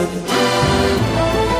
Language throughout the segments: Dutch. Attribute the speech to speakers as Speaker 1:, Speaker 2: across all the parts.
Speaker 1: Thank you.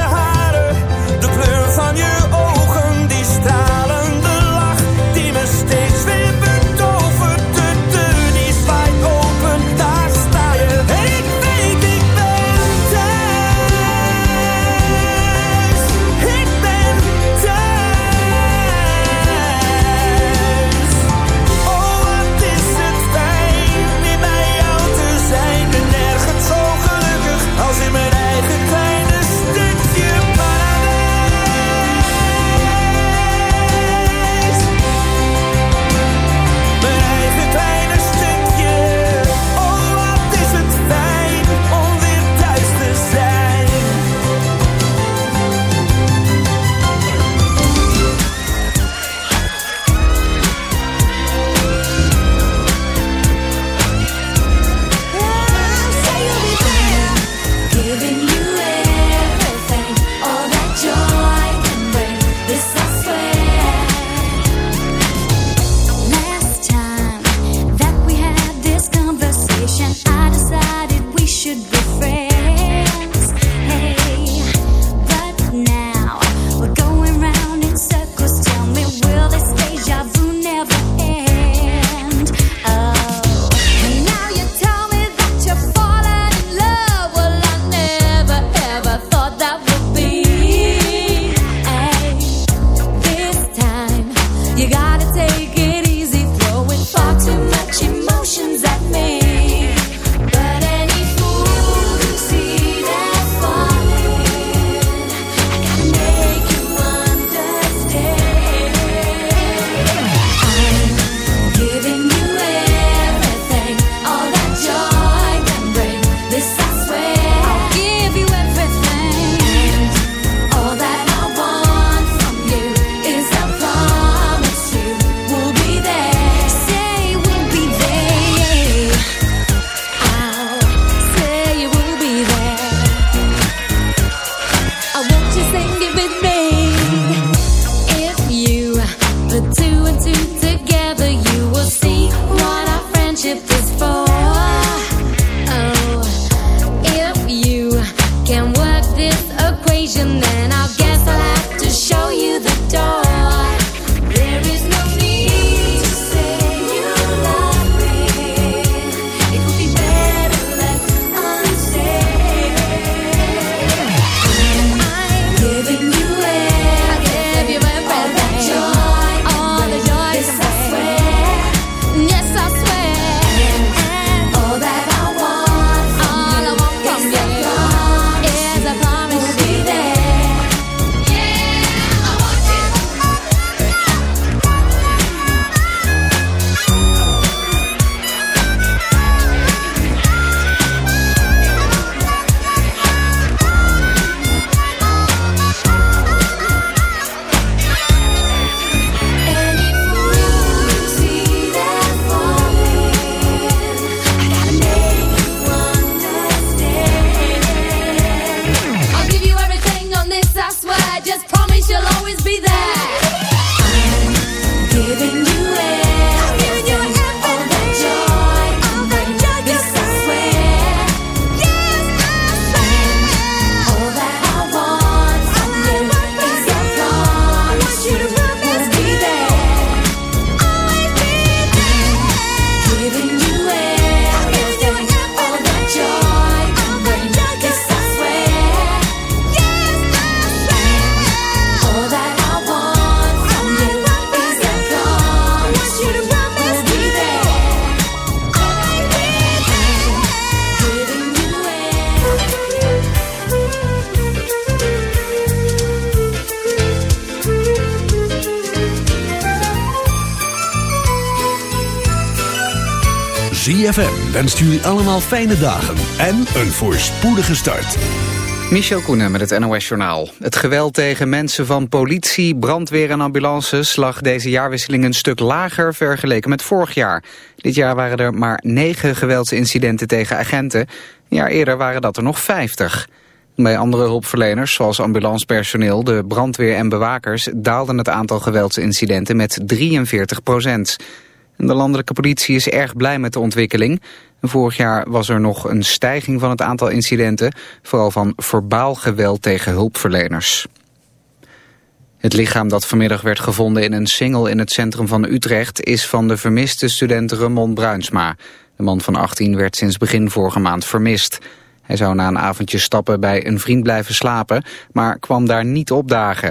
Speaker 2: wenst jullie allemaal fijne dagen en een voorspoedige start.
Speaker 3: Michel Koenen met het NOS-journaal. Het geweld tegen mensen van politie, brandweer en ambulances... lag deze jaarwisseling een stuk lager vergeleken met vorig jaar. Dit jaar waren er maar negen geweldsincidenten tegen agenten. Een jaar eerder waren dat er nog vijftig. Bij andere hulpverleners, zoals ambulancepersoneel, de brandweer en bewakers... daalde het aantal geweldsincidenten met 43 procent. De landelijke politie is erg blij met de ontwikkeling. Vorig jaar was er nog een stijging van het aantal incidenten, vooral van verbaal geweld tegen hulpverleners. Het lichaam dat vanmiddag werd gevonden in een singel in het centrum van Utrecht is van de vermiste student Ramon Bruinsma. De man van 18 werd sinds begin vorige maand vermist. Hij zou na een avondje stappen bij een vriend blijven slapen, maar kwam daar niet opdagen.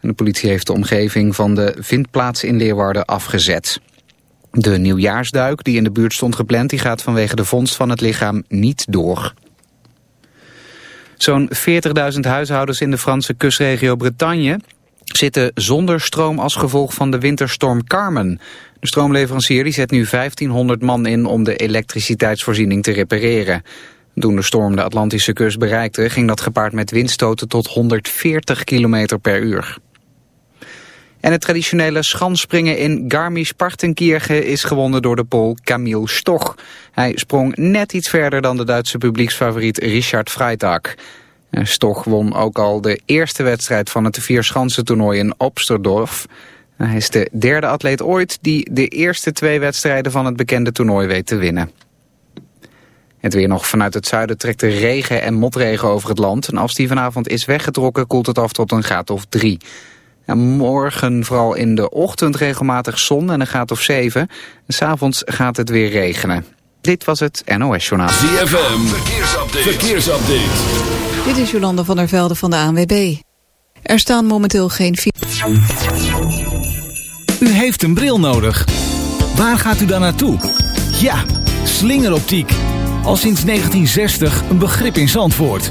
Speaker 3: En de politie heeft de omgeving van de vindplaats in Leeuwarden afgezet. De nieuwjaarsduik die in de buurt stond gepland... die gaat vanwege de vondst van het lichaam niet door. Zo'n 40.000 huishoudens in de Franse kustregio Bretagne... zitten zonder stroom als gevolg van de winterstorm Carmen. De stroomleverancier zet nu 1500 man in... om de elektriciteitsvoorziening te repareren. Toen de storm de Atlantische kust bereikte... ging dat gepaard met windstoten tot 140 km per uur. En het traditionele schansspringen in Garmisch-Partenkirchen is gewonnen door de Pool Camille Stoch. Hij sprong net iets verder dan de Duitse publieksfavoriet Richard Freitag. Stoch won ook al de eerste wedstrijd van het vierschansentoernooi in Obsterdorf. Hij is de derde atleet ooit die de eerste twee wedstrijden van het bekende toernooi weet te winnen. Het weer nog vanuit het zuiden trekt er regen en motregen over het land. En als die vanavond is weggetrokken koelt het af tot een graad of drie. En morgen vooral in de ochtend regelmatig zon en een graad of 7. En s'avonds gaat het weer regenen. Dit was het NOS Journaal.
Speaker 2: ZFM, verkeersupdate. verkeersupdate.
Speaker 4: Dit is Jolanda van der Velde van de ANWB. Er staan momenteel geen...
Speaker 5: U heeft een bril nodig. Waar gaat u dan naartoe? Ja, slingeroptiek. Al sinds 1960 een begrip in Zandvoort.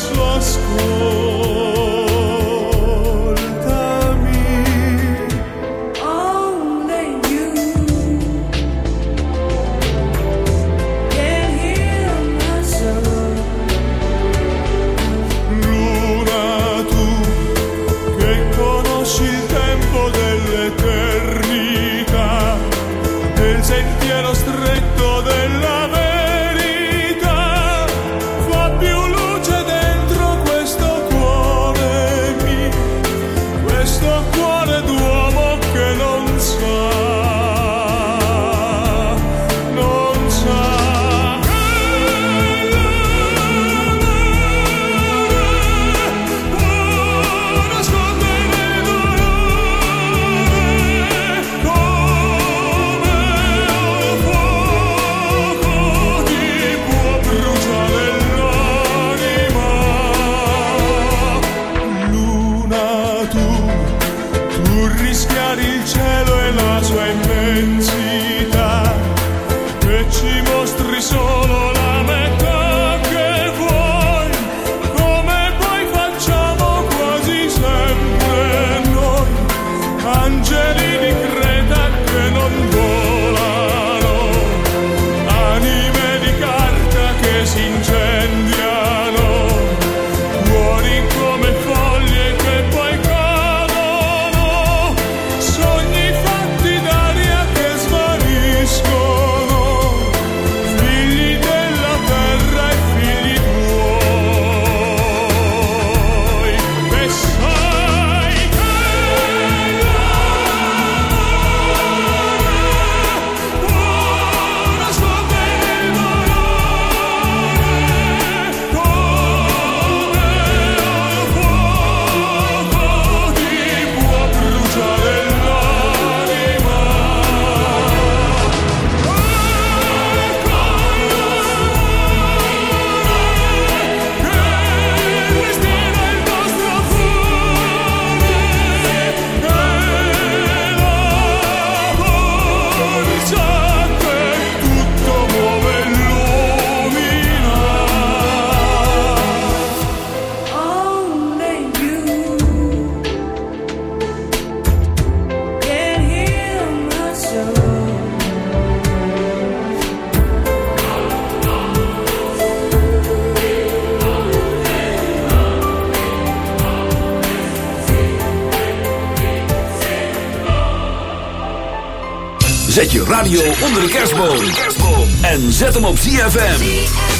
Speaker 2: suas cores. En zet hem op ZFM.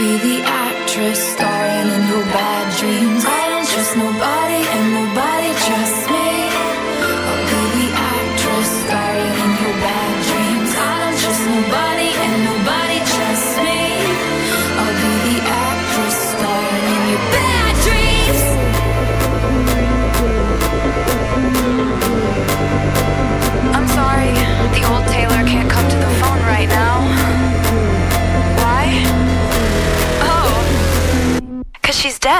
Speaker 6: Be the actress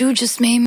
Speaker 6: You just made me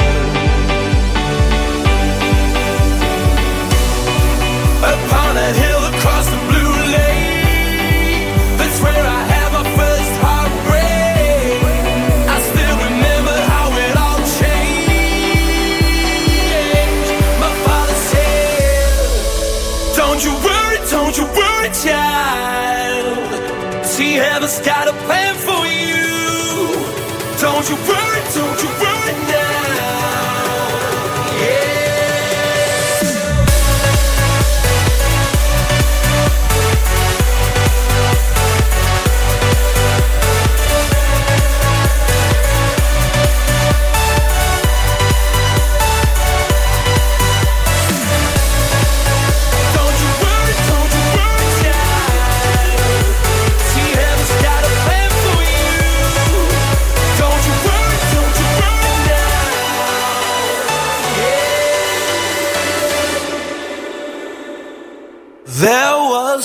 Speaker 7: See, heaven's got a plan for you. Don't you worry, don't you worry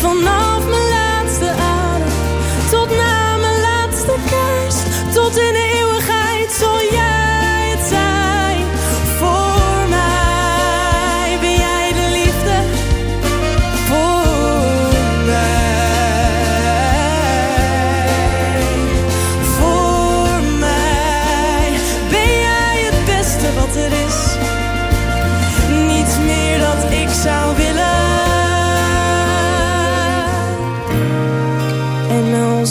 Speaker 1: Vanaf mijn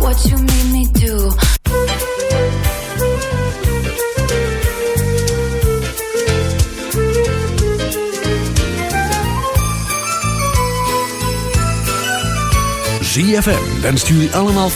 Speaker 6: what you made me do.
Speaker 2: ZFM wenst jullie allemaal...